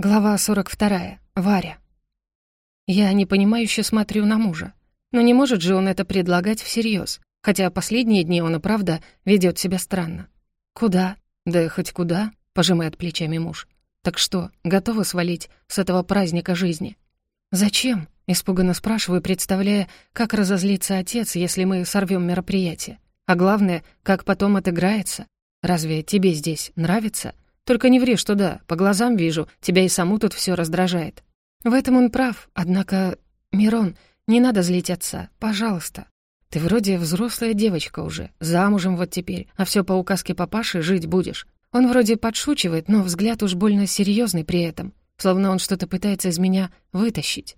Глава 42. Варя. Я непонимающе смотрю на мужа. Но не может же он это предлагать всерьез, хотя последние дни он и правда ведет себя странно. «Куда?» «Да хоть куда?» — пожимает плечами муж. «Так что, готова свалить с этого праздника жизни?» «Зачем?» — испуганно спрашиваю, представляя, как разозлится отец, если мы сорвем мероприятие. А главное, как потом отыграется. Разве тебе здесь нравится?» Только не ври, что да, по глазам вижу, тебя и саму тут все раздражает». В этом он прав, однако... Мирон, не надо злить отца, пожалуйста. Ты вроде взрослая девочка уже, замужем вот теперь, а все по указке папаши жить будешь. Он вроде подшучивает, но взгляд уж больно серьезный при этом, словно он что-то пытается из меня вытащить.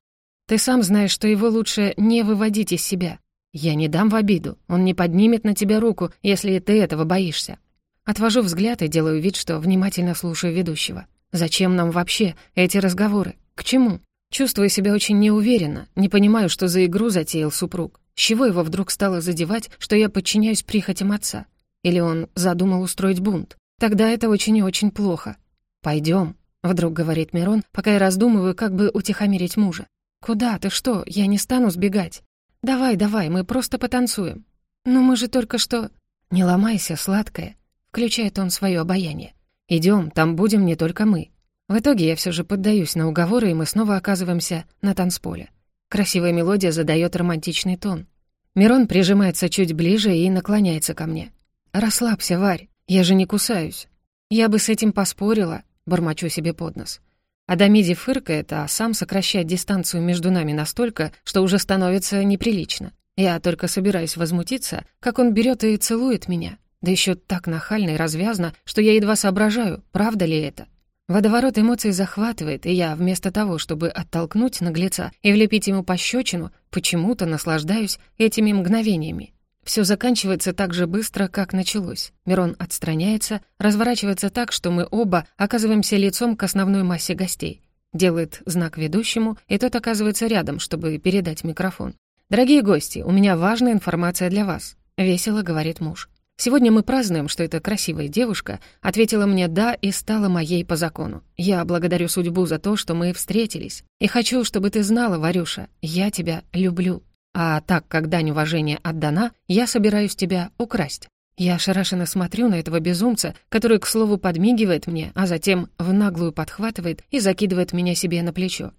Ты сам знаешь, что его лучше не выводить из себя. Я не дам в обиду, он не поднимет на тебя руку, если ты этого боишься. Отвожу взгляд и делаю вид, что внимательно слушаю ведущего. Зачем нам вообще эти разговоры? К чему? Чувствую себя очень неуверенно, не понимаю, что за игру затеял супруг. С чего его вдруг стало задевать, что я подчиняюсь прихотям отца? Или он задумал устроить бунт? Тогда это очень и очень плохо. Пойдем, вдруг говорит Мирон, пока я раздумываю, как бы утихомирить мужа. «Куда? Ты что? Я не стану сбегать. Давай, давай, мы просто потанцуем». «Но мы же только что...» «Не ломайся, сладкая. Включает он свое обаяние. Идем, там будем не только мы. В итоге я все же поддаюсь на уговоры, и мы снова оказываемся на танцполе. Красивая мелодия задает романтичный тон. Мирон прижимается чуть ближе и наклоняется ко мне. «Расслабься, Варь, я же не кусаюсь». «Я бы с этим поспорила», — бормочу себе под нос. Адамиди фыркает, а сам сокращает дистанцию между нами настолько, что уже становится неприлично. Я только собираюсь возмутиться, как он берет и целует меня. Да еще так нахально и развязно, что я едва соображаю, правда ли это. Водоворот эмоций захватывает, и я, вместо того, чтобы оттолкнуть наглеца и влепить ему пощечину, почему-то наслаждаюсь этими мгновениями. Все заканчивается так же быстро, как началось. Мирон отстраняется, разворачивается так, что мы оба оказываемся лицом к основной массе гостей. Делает знак ведущему, и тот оказывается рядом, чтобы передать микрофон. «Дорогие гости, у меня важная информация для вас», — весело говорит муж. Сегодня мы празднуем, что эта красивая девушка ответила мне «да» и стала моей по закону. Я благодарю судьбу за то, что мы встретились. И хочу, чтобы ты знала, Варюша, я тебя люблю. А так как дань уважения отдана, я собираюсь тебя украсть. Я ошарашенно смотрю на этого безумца, который, к слову, подмигивает мне, а затем в наглую подхватывает и закидывает меня себе на плечо.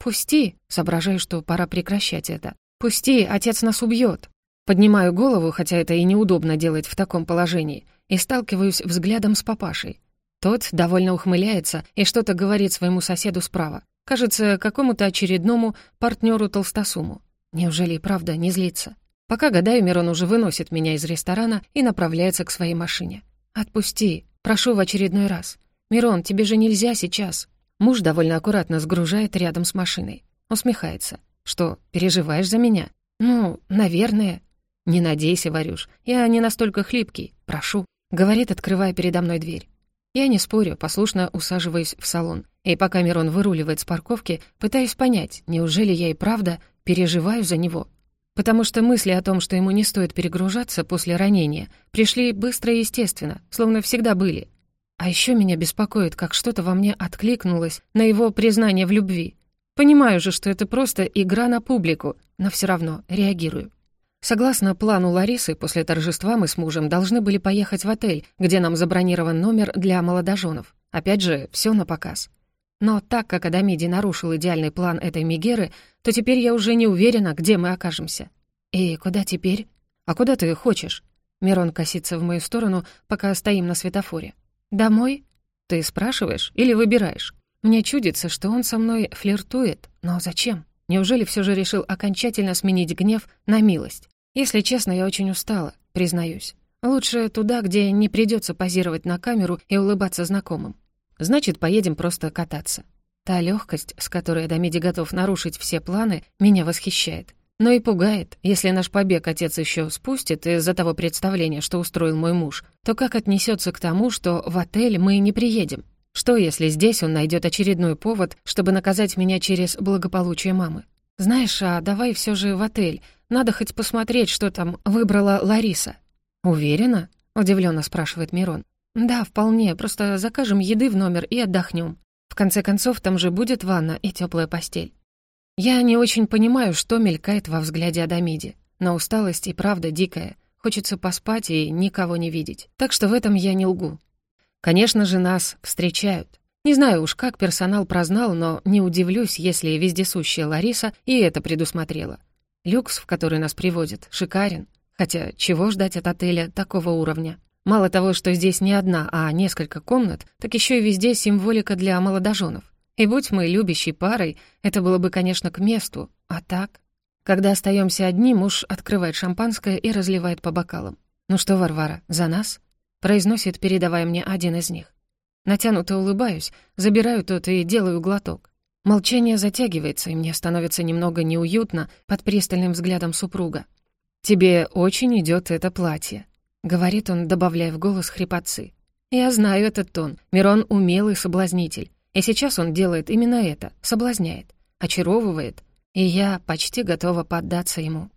«Пусти!» — соображаю, что пора прекращать это. «Пусти, отец нас убьет!» Поднимаю голову, хотя это и неудобно делать в таком положении, и сталкиваюсь взглядом с папашей. Тот довольно ухмыляется и что-то говорит своему соседу справа. Кажется, какому-то очередному партнеру толстосуму. Неужели и правда не злится? Пока гадаю, Мирон уже выносит меня из ресторана и направляется к своей машине. «Отпусти, прошу в очередной раз. Мирон, тебе же нельзя сейчас». Муж довольно аккуратно сгружает рядом с машиной. Усмехается. «Что, переживаешь за меня?» «Ну, наверное». «Не надейся, Варюш, я не настолько хлипкий, прошу», — говорит, открывая передо мной дверь. Я не спорю, послушно усаживаюсь в салон. И пока Мирон выруливает с парковки, пытаюсь понять, неужели я и правда переживаю за него. Потому что мысли о том, что ему не стоит перегружаться после ранения, пришли быстро и естественно, словно всегда были. А еще меня беспокоит, как что-то во мне откликнулось на его признание в любви. Понимаю же, что это просто игра на публику, но все равно реагирую. Согласно плану Ларисы, после торжества мы с мужем должны были поехать в отель, где нам забронирован номер для молодоженов. Опять же, все на показ. Но так как Адамиди нарушил идеальный план этой Мегеры, то теперь я уже не уверена, где мы окажемся. И куда теперь? А куда ты хочешь? Мирон косится в мою сторону, пока стоим на светофоре. Домой? Ты спрашиваешь или выбираешь? Мне чудится, что он со мной флиртует, но зачем? Неужели все же решил окончательно сменить гнев на милость? Если честно, я очень устала, признаюсь. Лучше туда, где не придется позировать на камеру и улыбаться знакомым. Значит, поедем просто кататься. Та легкость, с которой Адамиди готов нарушить все планы, меня восхищает. Но и пугает. Если наш побег отец еще спустит из-за того представления, что устроил мой муж, то как отнесется к тому, что в отель мы не приедем? Что, если здесь он найдет очередной повод, чтобы наказать меня через благополучие мамы? Знаешь, а давай все же в отель, надо хоть посмотреть, что там выбрала Лариса». «Уверена?» — удивленно спрашивает Мирон. «Да, вполне. Просто закажем еды в номер и отдохнем. В конце концов, там же будет ванна и теплая постель. Я не очень понимаю, что мелькает во взгляде Адамиди, но усталость и правда дикая. Хочется поспать и никого не видеть. Так что в этом я не лгу. Конечно же, нас встречают. Не знаю уж, как персонал прознал, но не удивлюсь, если вездесущая Лариса и это предусмотрела. Люкс, в который нас приводят, шикарен. Хотя чего ждать от отеля такого уровня? Мало того, что здесь не одна, а несколько комнат, так еще и везде символика для молодоженов. И будь мы любящей парой, это было бы, конечно, к месту. А так? Когда остаемся одни, муж открывает шампанское и разливает по бокалам. «Ну что, Варвара, за нас?» произносит, передавая мне один из них. Натянуто улыбаюсь, забираю тот и делаю глоток. Молчание затягивается, и мне становится немного неуютно под пристальным взглядом супруга. «Тебе очень идет это платье», — говорит он, добавляя в голос хрипотцы. «Я знаю этот тон. Мирон — умелый соблазнитель. И сейчас он делает именно это, соблазняет, очаровывает, и я почти готова поддаться ему.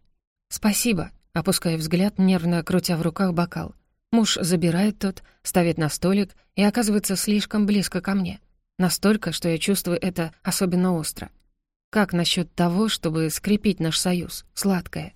«Спасибо», — опуская взгляд, нервно крутя в руках бокал. Муж забирает тот, ставит на столик и оказывается слишком близко ко мне. Настолько, что я чувствую это особенно остро. Как насчет того, чтобы скрепить наш союз, сладкое?